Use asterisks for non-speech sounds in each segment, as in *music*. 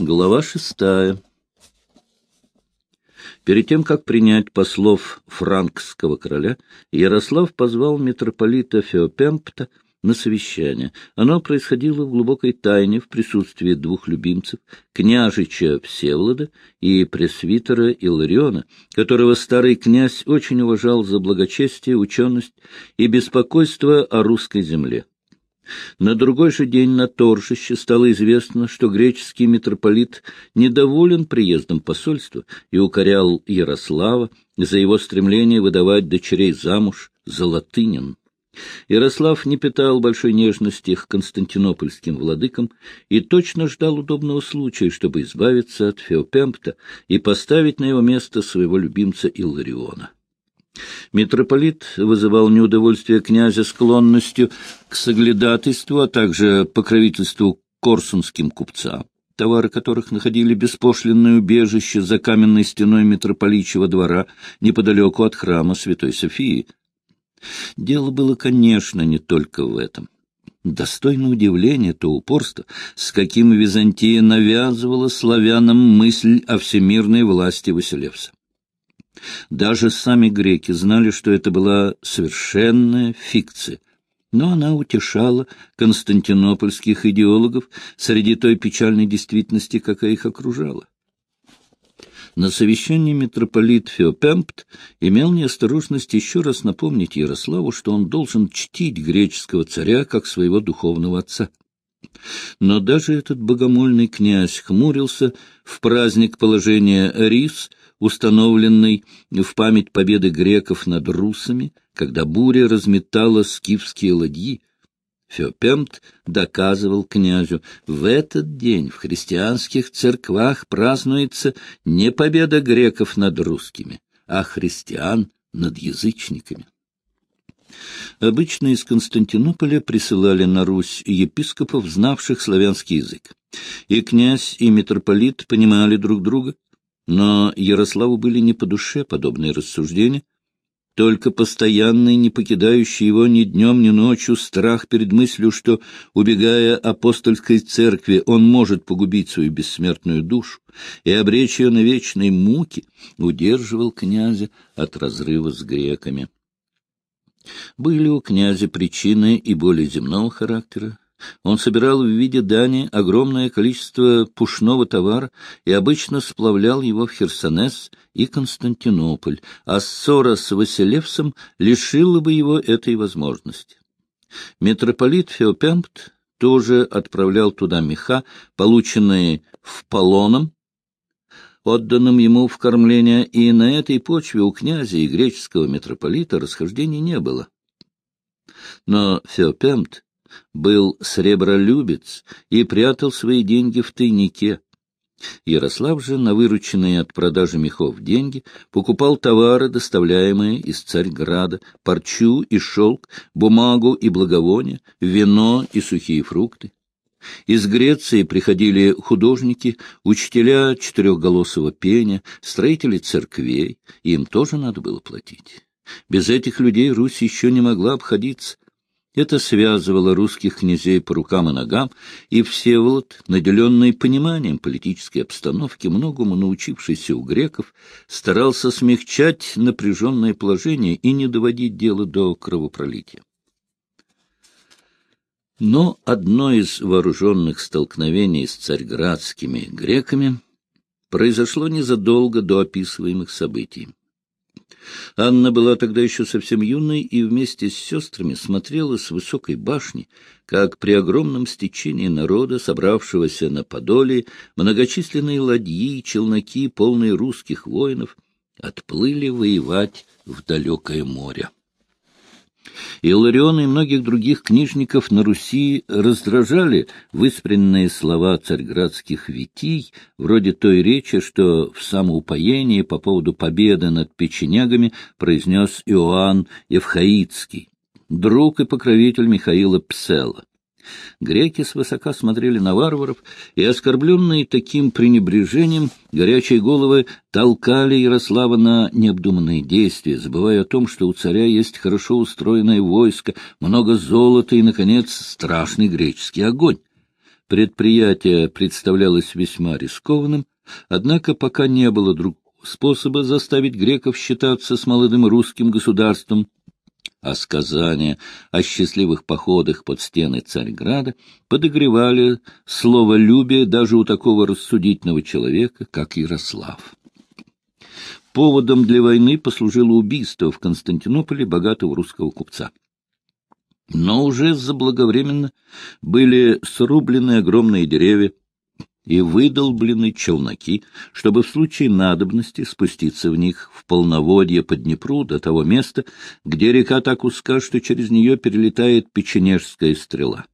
Глава шестая. Перед тем, как принять послов франкского короля, Ярослав позвал митрополита Феопемпта на совещание. Оно происходило в глубокой тайне в присутствии двух любимцев, княжича Всеволода и пресвитера Илариона, которого старый князь очень уважал за благочестие, ученость и беспокойство о русской земле. На другой же день на торжище стало известно, что греческий митрополит недоволен приездом посольства и укорял Ярослава за его стремление выдавать дочерей замуж за латынин. Ярослав не питал большой нежности к константинопольским владыкам и точно ждал удобного случая, чтобы избавиться от Феопемпта и поставить на его место своего любимца Иллариона. Митрополит вызывал неудовольствие князя склонностью к соглядатайству, а также покровительству корсунским купцам, товары которых находили беспошлинное убежище за каменной стеной митрополичьего двора неподалеку от храма Святой Софии. Дело было, конечно, не только в этом. Достойно удивления то упорство, с каким Византия навязывала славянам мысль о всемирной власти Василевса. Даже сами греки знали, что это была совершенная фикция, но она утешала константинопольских идеологов среди той печальной действительности, какая их окружала. На совещании митрополит Феопемпт имел неосторожность еще раз напомнить Ярославу, что он должен чтить греческого царя как своего духовного отца. Но даже этот богомольный князь хмурился в праздник положения рис — установленный в память победы греков над русами, когда буря разметала скифские ладьи, Феопемт доказывал князю, в этот день в христианских церквах празднуется не победа греков над русскими, а христиан над язычниками. Обычно из Константинополя присылали на Русь епископов, знавших славянский язык. И князь, и митрополит понимали друг друга, но Ярославу были не по душе подобные рассуждения, только постоянный, не покидающий его ни днем, ни ночью, страх перед мыслью, что, убегая апостольской церкви, он может погубить свою бессмертную душу и обречь ее на вечные муки, удерживал князя от разрыва с греками. Были у князя причины и более земного характера, он собирал в виде дани огромное количество пушного товара и обычно сплавлял его в Херсонес и Константинополь, а ссора с Василевсом лишила бы его этой возможности. Митрополит Феопемпт тоже отправлял туда меха, полученные в полоном, отданным ему в кормление, и на этой почве у князя и греческого митрополита расхождений не было. Но Феопемт был сребролюбец и прятал свои деньги в тайнике. Ярослав же на вырученные от продажи мехов деньги покупал товары, доставляемые из Царьграда, парчу и шелк, бумагу и благовония, вино и сухие фрукты. Из Греции приходили художники, учителя четырехголосого пения, строители церквей, им тоже надо было платить. Без этих людей Русь еще не могла обходиться, это связывало русских князей по рукам и ногам, и Всеволод, наделенный пониманием политической обстановки, многому научившийся у греков, старался смягчать напряженное положение и не доводить дело до кровопролития. Но одно из вооруженных столкновений с царьградскими греками произошло незадолго до описываемых событий. Анна была тогда еще совсем юной и вместе с сестрами смотрела с высокой башни, как при огромном стечении народа, собравшегося на Подоле, многочисленные ладьи, челноки, полные русских воинов, отплыли воевать в далекое море. Илариона и многих других книжников на Руси раздражали выспренные слова царьградских витий, вроде той речи, что в самоупоении по поводу победы над печенягами произнес Иоанн Евхаицкий, друг и покровитель Михаила Псела. Греки свысока смотрели на варваров, и, оскорбленные таким пренебрежением, горячие головы толкали Ярослава на необдуманные действия, забывая о том, что у царя есть хорошо устроенное войско, много золота и, наконец, страшный греческий огонь. Предприятие представлялось весьма рискованным, однако пока не было другого способа заставить греков считаться с молодым русским государством, а сказания о счастливых походах под стены Царьграда подогревали словолюбие даже у такого рассудительного человека, как Ярослав. Поводом для войны послужило убийство в Константинополе богатого русского купца. Но уже заблаговременно были срублены огромные деревья и выдолблены челноки, чтобы в случае надобности спуститься в них в полноводье по Днепру до того места, где река так узка, что через нее перелетает печенежская стрела.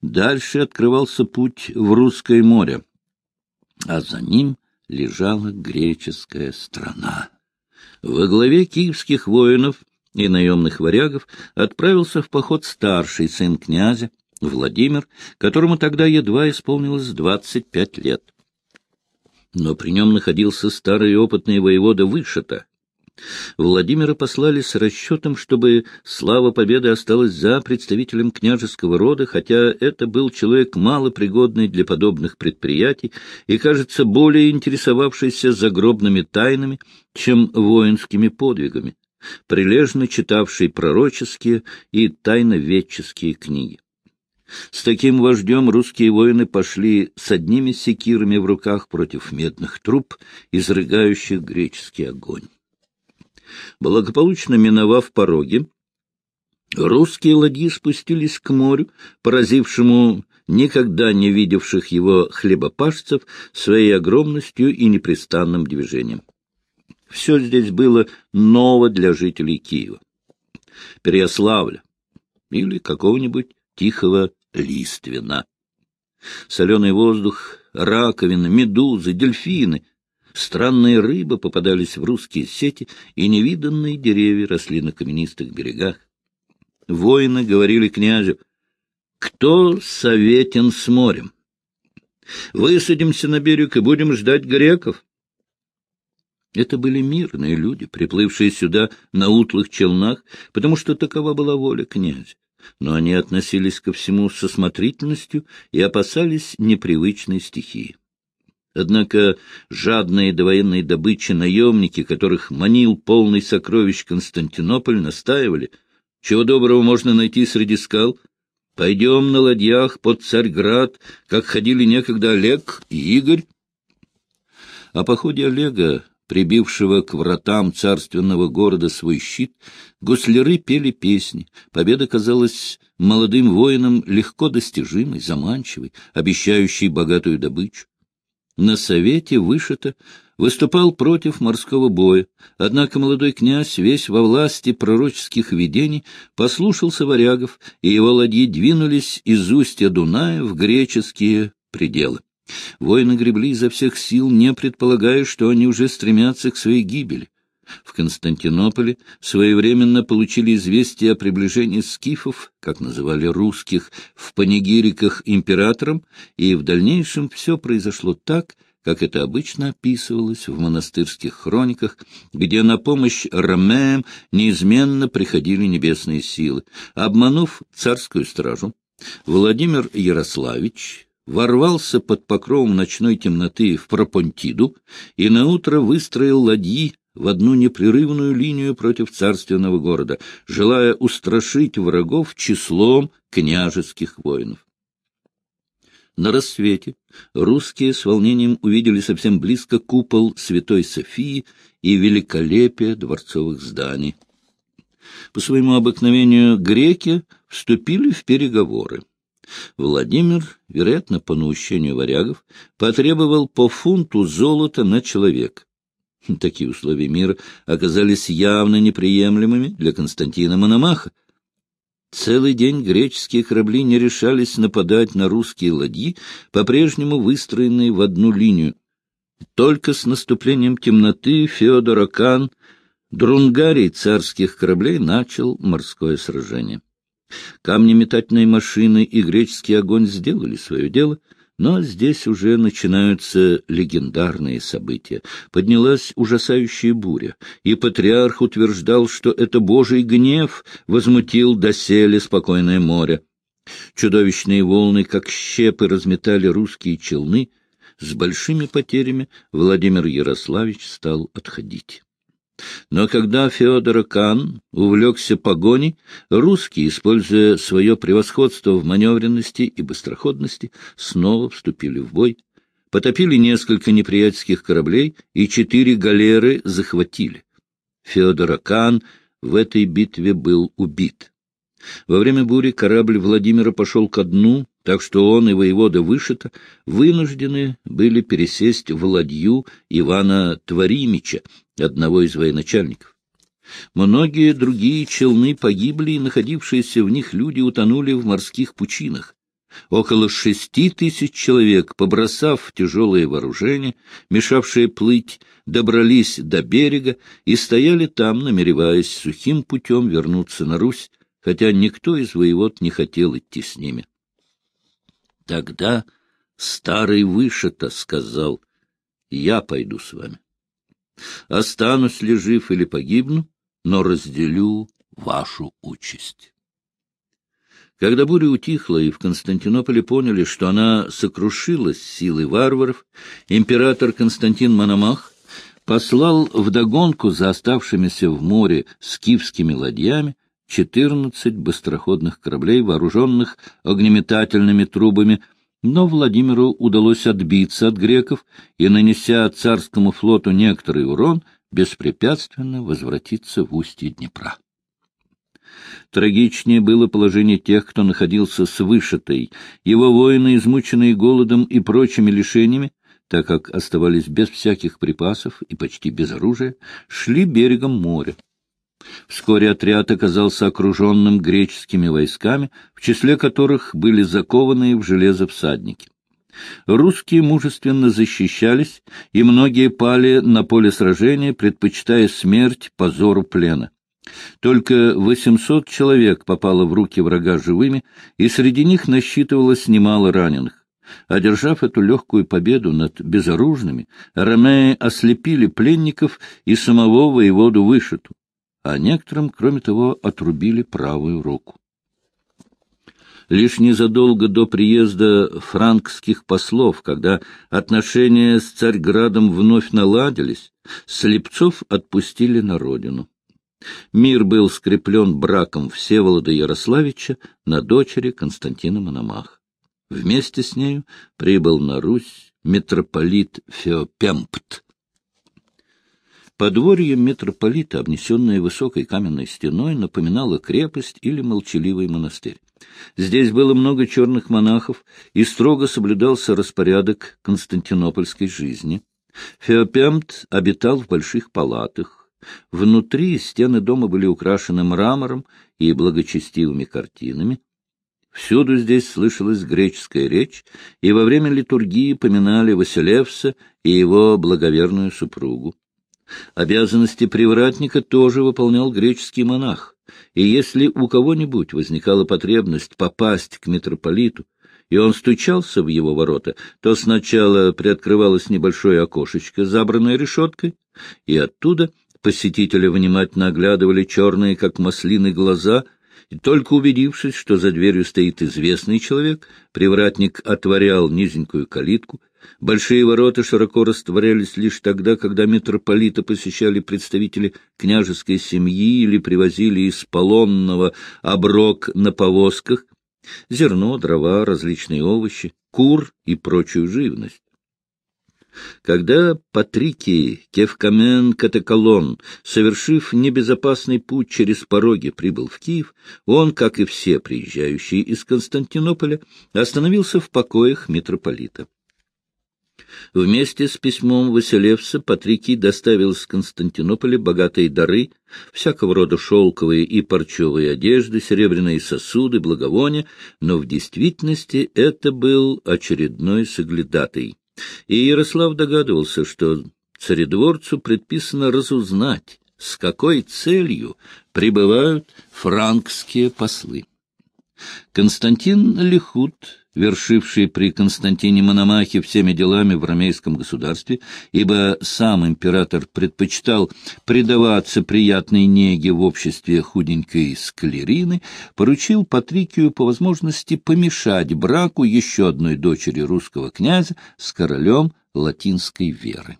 Дальше открывался путь в Русское море, а за ним лежала греческая страна. Во главе киевских воинов и наемных варягов отправился в поход старший сын князя, Владимир, которому тогда едва исполнилось двадцать пять лет. Но при нем находился старый опытный воевода Вышета. Владимира послали с расчетом, чтобы слава победы осталась за представителем княжеского рода, хотя это был человек малопригодный для подобных предприятий и, кажется, более интересовавшийся загробными тайнами, чем воинскими подвигами прилежно читавший пророческие и тайноведческие книги. С таким вождем русские воины пошли с одними секирами в руках против медных труб, изрыгающих греческий огонь. Благополучно миновав пороги, русские ладьи спустились к морю, поразившему никогда не видевших его хлебопашцев своей огромностью и непрестанным движением. Все здесь было ново для жителей Киева, Переяславля или какого-нибудь тихого Листвина. Соленый воздух, раковины, медузы, дельфины, странные рыбы попадались в русские сети, и невиданные деревья росли на каменистых берегах. Воины говорили князю, «Кто советен с морем? Высадимся на берег и будем ждать греков». Это были мирные люди, приплывшие сюда на утлых челнах, потому что такова была воля князя. Но они относились ко всему со смотрительностью и опасались непривычной стихии. Однако жадные до военной добычи наемники, которых манил полный сокровищ Константинополь, настаивали, чего доброго можно найти среди скал. Пойдем на ладьях под Царьград, как ходили некогда Олег и Игорь. О походе Олега прибившего к вратам царственного города свой щит, гусляры пели песни. Победа казалась молодым воинам легко достижимой, заманчивой, обещающей богатую добычу. На совете вышито выступал против морского боя, однако молодой князь, весь во власти пророческих видений, послушался варягов, и его ладьи двинулись из устья Дуная в греческие пределы. Воины гребли изо всех сил, не предполагая, что они уже стремятся к своей гибели. В Константинополе своевременно получили известие о приближении скифов, как называли русских, в панигириках императором, и в дальнейшем все произошло так, как это обычно описывалось в монастырских хрониках, где на помощь ромеям неизменно приходили небесные силы. Обманув царскую стражу, Владимир Ярославич ворвался под покровом ночной темноты в Пропонтиду и наутро выстроил ладьи в одну непрерывную линию против царственного города, желая устрашить врагов числом княжеских воинов. На рассвете русские с волнением увидели совсем близко купол Святой Софии и великолепие дворцовых зданий. По своему обыкновению греки вступили в переговоры. Владимир, вероятно, по наущению варягов, потребовал по фунту золота на человека. *laughs* Такие условия мира оказались явно неприемлемыми для Константина Мономаха. Целый день греческие корабли не решались нападать на русские ладьи, по-прежнему выстроенные в одну линию. Только с наступлением темноты Феодор Акан, друнгарий царских кораблей, начал морское сражение. Камнеметательные машины и греческий огонь сделали свое дело, но здесь уже начинаются легендарные события. Поднялась ужасающая буря, и патриарх утверждал, что это божий гнев возмутил доселе спокойное море. Чудовищные волны, как щепы, разметали русские челны. С большими потерями Владимир Ярославич стал отходить. Но когда Феодор Кан увлекся погоней, русские, используя свое превосходство в маневренности и быстроходности, снова вступили в бой, потопили несколько неприятельских кораблей и четыре галеры захватили. Феодор Кан в этой битве был убит. Во время бури корабль Владимира пошел ко дну, так что он и воевода Вышита вынуждены были пересесть в ладью Ивана Творимича, одного из военачальников. Многие другие челны погибли, и находившиеся в них люди утонули в морских пучинах. Около шести тысяч человек, побросав тяжелое вооружение, мешавшее плыть, добрались до берега и стояли там, намереваясь сухим путем вернуться на Русь, хотя никто из воевод не хотел идти с ними. Тогда старый Вышета сказал, «Я пойду с вами. Останусь ли жив или погибну, но разделю вашу участь». Когда буря утихла и в Константинополе поняли, что она сокрушилась силой варваров, император Константин Мономах послал вдогонку за оставшимися в море скифскими ладьями четырнадцать быстроходных кораблей, вооруженных огнеметательными трубами, но Владимиру удалось отбиться от греков и, нанеся царскому флоту некоторый урон, беспрепятственно возвратиться в устье Днепра. Трагичнее было положение тех, кто находился с вышитой. Его воины, измученные голодом и прочими лишениями, так как оставались без всяких припасов и почти без оружия, шли берегом моря. Вскоре отряд оказался окруженным греческими войсками, в числе которых были закованные в железо всадники. Русские мужественно защищались, и многие пали на поле сражения, предпочитая смерть позору плена. Только 800 человек попало в руки врага живыми, и среди них насчитывалось немало раненых. Одержав эту легкую победу над безоружными, ромеи ослепили пленников и самого воеводу Вышету а некоторым, кроме того, отрубили правую руку. Лишь незадолго до приезда франкских послов, когда отношения с Царьградом вновь наладились, слепцов отпустили на родину. Мир был скреплен браком Всеволода Ярославича на дочери Константина Мономаха. Вместе с нею прибыл на Русь митрополит Феопемпт, Подворье митрополита, обнесенное высокой каменной стеной, напоминало крепость или молчаливый монастырь. Здесь было много черных монахов, и строго соблюдался распорядок константинопольской жизни. Феопемт обитал в больших палатах. Внутри стены дома были украшены мрамором и благочестивыми картинами. Всюду здесь слышалась греческая речь, и во время литургии поминали Василевса и его благоверную супругу. Обязанности привратника тоже выполнял греческий монах, и если у кого-нибудь возникала потребность попасть к митрополиту, и он стучался в его ворота, то сначала приоткрывалось небольшое окошечко, забранное решеткой, и оттуда посетители внимательно оглядывали черные, как маслины, глаза — и только убедившись, что за дверью стоит известный человек, привратник отворял низенькую калитку. Большие ворота широко растворялись лишь тогда, когда митрополита посещали представители княжеской семьи или привозили из полонного оброк на повозках, зерно, дрова, различные овощи, кур и прочую живность. Когда Патрикий Кевкамен Катеколон, совершив небезопасный путь через пороги, прибыл в Киев, он, как и все приезжающие из Константинополя, остановился в покоях митрополита. Вместе с письмом Василевса Патрикий доставил из Константинополя богатые дары, всякого рода шелковые и парчевые одежды, серебряные сосуды, благовония, но в действительности это был очередной соглядатый и Ярослав догадывался, что царедворцу предписано разузнать, с какой целью прибывают франкские послы. Константин Лихут, вершивший при Константине Мономахе всеми делами в ромейском государстве, ибо сам император предпочитал предаваться приятной неге в обществе худенькой склерины, поручил Патрикию по возможности помешать браку еще одной дочери русского князя с королем латинской веры.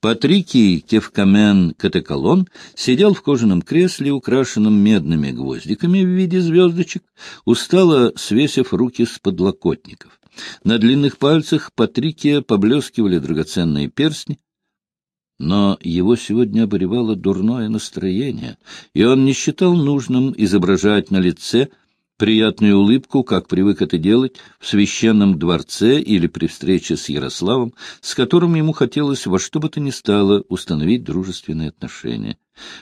Патрикий Кевкамен Катеколон сидел в кожаном кресле, украшенном медными гвоздиками в виде звездочек, устало свесив руки с подлокотников. На длинных пальцах Патрикия поблескивали драгоценные перстни, но его сегодня обуревало дурное настроение, и он не считал нужным изображать на лице приятную улыбку, как привык это делать в священном дворце или при встрече с Ярославом, с которым ему хотелось во что бы то ни стало установить дружественные отношения.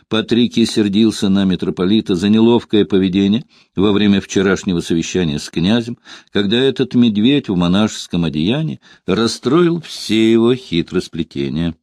Патрикий сердился на митрополита за неловкое поведение во время вчерашнего совещания с князем, когда этот медведь в монашеском одеянии расстроил все его хитросплетения.